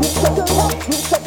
Don't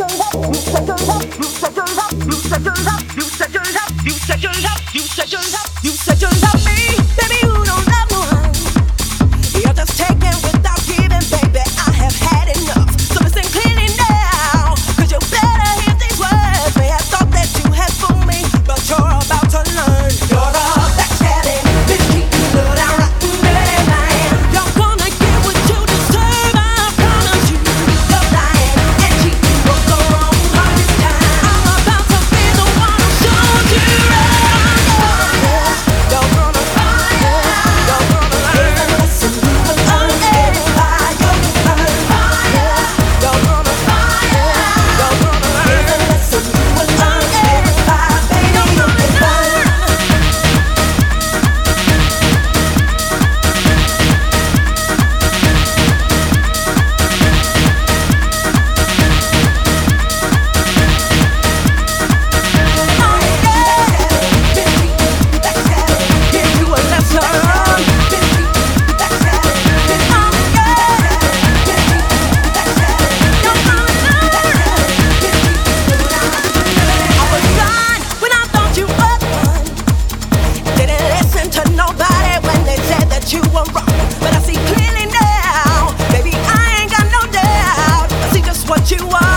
to nobody when they said that you were wrong. But I see clearly now, baby, I ain't got no doubt. I see just what you are.